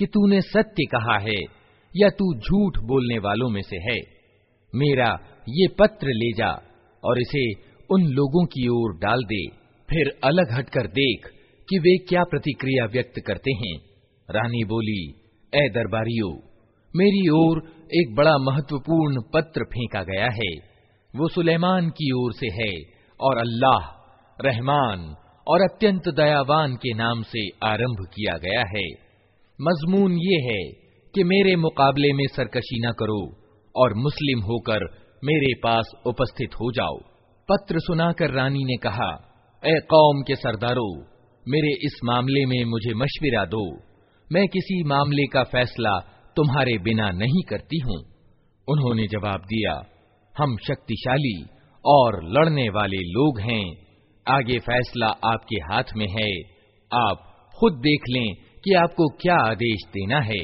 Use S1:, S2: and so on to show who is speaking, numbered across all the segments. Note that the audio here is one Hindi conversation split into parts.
S1: कि तूने सत्य कहा है, या तू झूठ बोलने वालों में से है। मेरा ये पत्र ले जा और इसे उन लोगों की ओर डाल दे। फिर अलग हटकर देख कि वे क्या प्रतिक्रिया व्यक्त करते हैं। रानी बोली ए दरबारियों, मेरी ओर एक बड़ा महत्वपूर्ण पत्र फेंका गया है। वो सुलेमान की ओर से है और अल्लाह, रहमान और अत्यंत दयावान के नाम से आरंभ किया गया है। मजमून ये है कि मेरे मुकाबले में सरकशी न करो और मुस्लिम होकर मेरे पास उपस्थित हो जाओ। पत्र सुनाकर रानी ने कहा, ए कौम के सरदारों, मेरे इस मामले में मुझे मशविरा दो। मैं किसी मामले का फैसला तुम्हारे बिना नहीं करती हूँ। उन्होंने जवाब दिया, हम शक्तिशाली और लड़ने वाले लोग हैं। आगे फैसला आपके हाथ में है। आप खुद देख लें कि आपको क्या आदेश देना है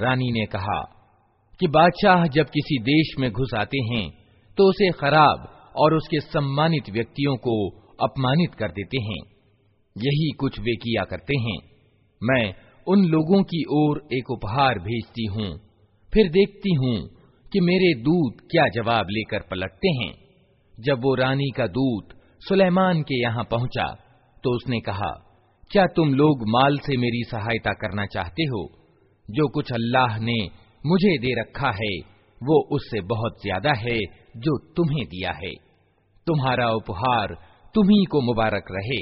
S1: रानी ने कहा कि बादशाह जब किसी देश में घुस आते हैं तो उसे खराब और उसके सम्मानित व्यक्तियों को अपमानित कर देते हैं यही कुछ वे किया करते हैं मैं उन लोगों की ओर एक उपहार भेजती हूँ फिर देखती हूँ कि मेरे दूत क्या जवाब लेकर पलटते हैं। जब वो रानी का दूत सुलेमान के यहाँ पहुँचा तो उसने कहा, क्या तुम लोग माल से मेरी सहायता करना चाहते हो? जो कुछ अल्लाह ने मुझे दे रखा है, वो उससे बहुत ज़्यादा है जो तुम्हें दिया है। तुम्हारा उपहार तुम्ही को मुबारक रहे।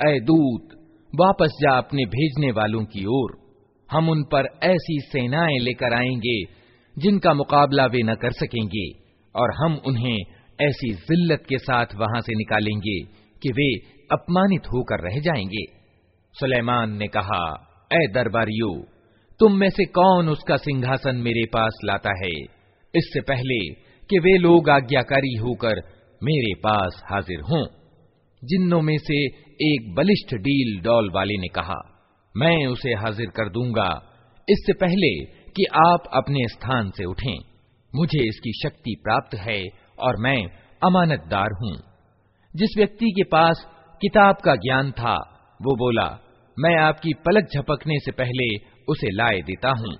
S1: ऐ दूत वापस जा अपने भेजने वालों की ओर हम उन पर ऐसी सेनाएं लेकर आएंगे जिनका मुकाबला वे न कर सकेंगे, और हम उन्हें ऐसी जिल्लत के साथ वहाँ से निकालेंगे कि वे अपमानित होकर रह जाएँगे। सुलेमान ने कहा ए दरबारियो, तुम में से कौन उसका सिंहासन मेरे पास लाता है? इससे पहले कि वे लोग आज्ञाकारी होकर मेरे पास हाजिर हों। जिन्नों में से एक बलिष्ठ डील डॉल वाले ने कहा, मैं उसे हाजिर कर दूँगा। इससे पहले कि आप अपने स्थान से उठें। मुझे इसकी शक्ति प्राप्त है और मैं अमानतदार हूँ। जिस व्यक्ति के पास किताब का ज्ञान था, वो बोला, मैं आपकी पलक झपकने से पहले उसे लाए देता हूँ।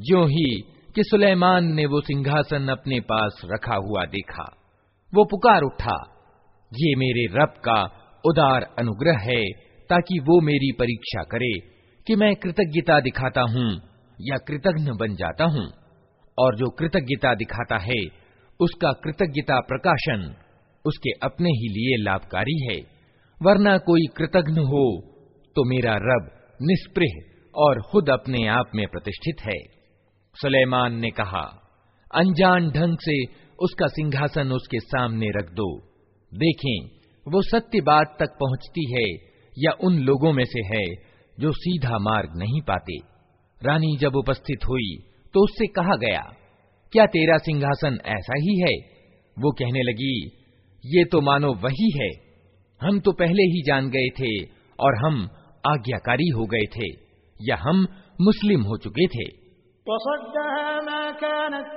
S1: जो ही कि सुलेमान ने वो सिंहासन अपने पास रखा हुआ देखा। वो पुकार उठा, ये मेरे रब का उदार अनुग्रह है ताकि वो मेरी परीक्षा करे कि मैं कृतज्ञता दिखाता हूँ या कृतज्ञ बन जाता हूँ, और जो कृतज्ञता दिखाता है, उसका कृतज्ञता प्रकाशन उसके अपने ही लिए लाभकारी है। वरना कोई कृतज्ञ हो तो मेरा रब निष्प्रह और खुद अपने आप में प्रतिष्ठित है। सुलेमान ने कहा, अनजान ढंग से उसका सिंहासन उसके सामने रख दो। देखें, वो सत्य बात तक पहुँचती है या उन लोगों में से है जो सीधा मार्ग नहीं पाते? रानी जब उपस्थित हुई तो उससे कहा गया, क्या तेरा सिंहासन ऐसा ही है? वो कहने लगी, ये तो मानो वही है। हम तो पहले ही जान गए थे और हम आज्ञाकारी हो गए थे, या हम मुस्लिम हो चुके थे।
S2: कानत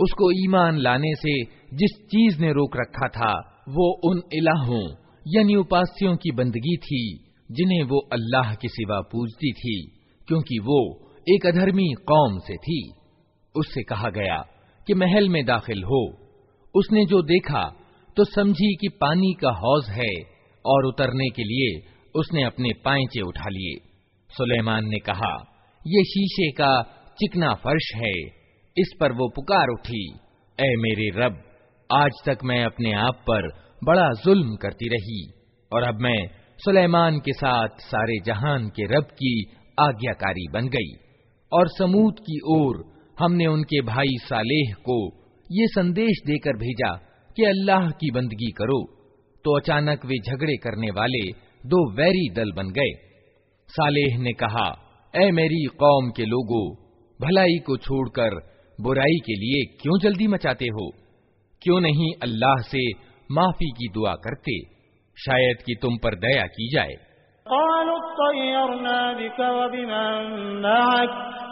S1: उसको ईमान लाने से जिस चीज ने रोक रखा था वो उन इलाहों यानी उपास्यों की बंदगी थी जिन्हें वो अल्लाह के सिवा पूजती थी, क्योंकि वो एक अधर्मी कौम से थी। उससे कहा गया कि महल में दाखिल हो। उसने जो देखा तो समझी कि पानी का हौज है और उतरने के लिए उसने अपने पाइचे उठा लिए। सुलेमान ने कहा, ये शीशे का चिकना फर्श है, इस पर वो पुकार उठी। ए मेरे रब, आज तक मैं अपने आप पर बड़ा जुल्म करती रही, और अब मैं सुलेमान के साथ सारे जहान के रब की आज्ञाकारी बन गई, और समूद की ओर हमने उनके भाई सालेह को ये संदेश देकर भेजा कि अल्लाह की बंदगी करो। तो अचानक वे झगड़े करने वाले दो वैरी दल बन गए। सालेह ने कहा, ए मेरी कौम के लोगों, भलाई को छोड़कर बुराई के लिए क्यों जल्दी मचाते हो? क्यों नहीं अल्लाह से माफ़ी की दुआ करते? शायद कि तुम पर दया की जाए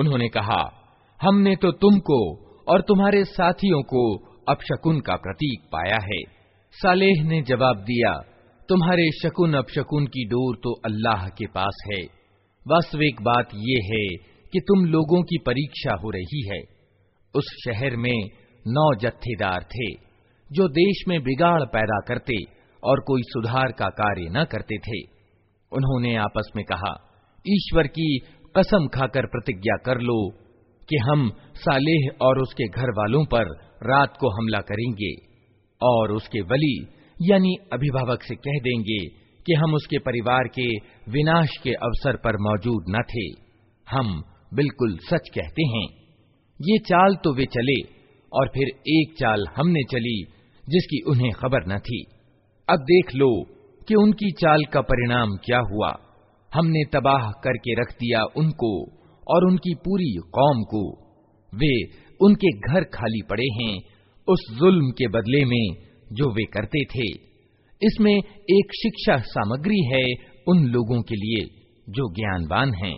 S1: उन्होंने कहा हमने तो तुमको और तुम्हारे साथियों को अपशकुन का प्रतीक पाया है सालेह ने जवाब दिया तुम्हारे शकुन अपशकुन की डोर तो अल्लाह के पास है वास्तविक बात यह है कि तुम लोगों की परीक्षा हो रही है उस शहर में नौ जत्थेदार थे, जो देश में बिगाड़ पैदा करते और कोई सुधार का कार्य न करते थे। उन्होंने आपस में कहा, ईश्वर की कसम खाकर प्रतिज्ञा कर लो कि हम सालेह और उसके घर वालों पर रात को हमला करेंगे और उसके वली, यानी अभिभावक से कह देंगे कि हम उसके परिवार के विनाश के अवसर पर मौजूद न थे। हम बिल्कुल सच कहते हैं। ये चाल तो वे चले और फिर एक चाल हमने चली, जिसकी उन्हें खबर न थी। अब देख लो कि उनकी चाल का परिणाम क्या हुआ। हमने तबाह करके रख दिया उनको और उनकी पूरी कौम को। वे उनके घर खाली पड़े हैं, उस जुल्म के बदले में जो वे करते थे। इसमें एक शिक्षा सामग्री है उन लोगों के लिए, जो ज्ञानवान हैं।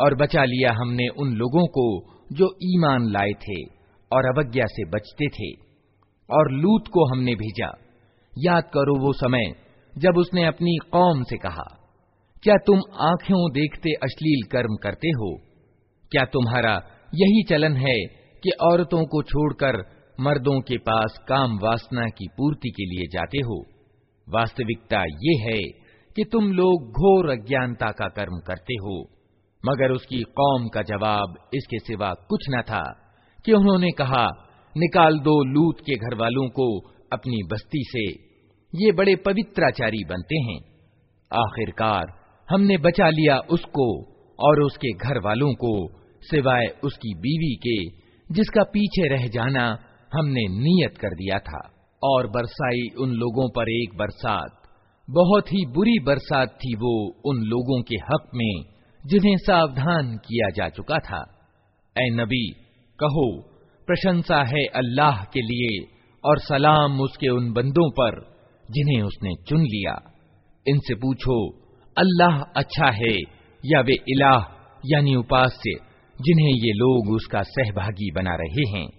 S1: और बचा लिया हमने उन लोगों को जो ईमान लाए थे और अवज्ञा से बचते थे और लूत को हमने भेजा याद करो वो समय जब उसने अपनी कौम से कहा क्या तुम आंखों देखते अश्लील कर्म करते हो क्या तुम्हारा यही चलन है कि औरतों को छोड़कर मर्दों के पास काम वासना की पूर्ति के लिए जाते हो। वास्तविकता ये है कि तुम लोग घोर अज्ञानता का कर्म करते हो। मगर उसकी कौम का जवाब इसके सिवा कुछ न था कि उन्होंने कहा, निकाल दो लूत के घर वालों को अपनी बस्ती से। ये बड़े पवित्राचारी बनते हैं। आखिरकार हमने बचा लिया उसको और उसके घर वालों को सिवाय उसकी बीवी के, जिसका पीछे रह जाना हमने नियत कर दिया था। और बरसाई उन लोगों पर एक बरसात, बहुत ही बुरी बरसात थी वो उन लोगों के हक में, जिन्हें सावधान किया जा चुका था। ए नबी, कहो, प्रशंसा है अल्लाह के लिए और सलाम उसके उन बंदों पर, जिन्हें उसने चुन लिया। इनसे पूछो, अल्लाह अच्छा है या वे इलाह, यानी उपास्य जिन्हें ये लोग उसका सहभागी बना रहे हैं।